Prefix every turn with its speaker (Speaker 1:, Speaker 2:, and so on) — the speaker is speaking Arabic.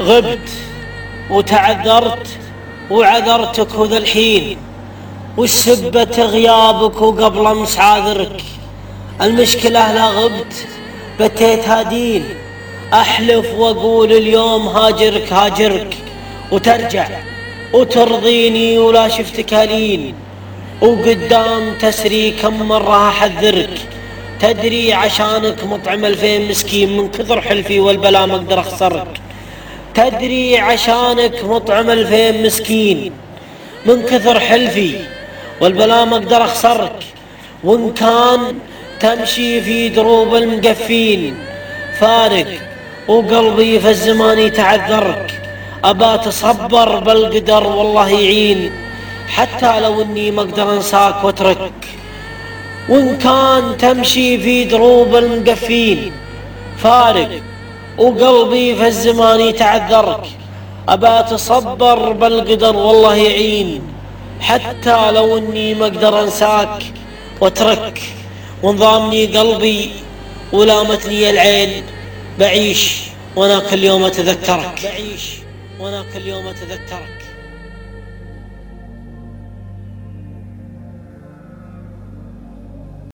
Speaker 1: غبت وتعذرت وعذرتك وذا الحين والسبة غيابك وقبل أمس عاذرك. المشكلة لا غبت بتيت هادين. أحلف وأقول اليوم هاجرك هاجرك. وترجع. وترضيني ولا شفتك هلين. وقدام تسري كم مرة أحذرك. تدري عشانك مطعم الفين مسكين من كثر حلفي والبلا ما أقدر اخسرك تدري عشانك مطعم الفين مسكين من كثر حلفي والبلا ما أقدر اخسرك وإن كان تمشي في دروب المقفين فارق وقلبي في الزمان يتعذرك. أبا تصبر بالقدر والله يعين حتى لو إني ما أقدر أنساك واترك وإن كان تمشي في دروب المقفين فارق وقلبي في الزمان يتعذرك. أبا تصبر بالقدر والله يعين حتى لو إني ما أقدر أنساك وأترك. وانضامني قلبي ولامتني العين بعيش وأنا كل يوم أتذكرك. بعيش وأنا كل يوم أتذكرك.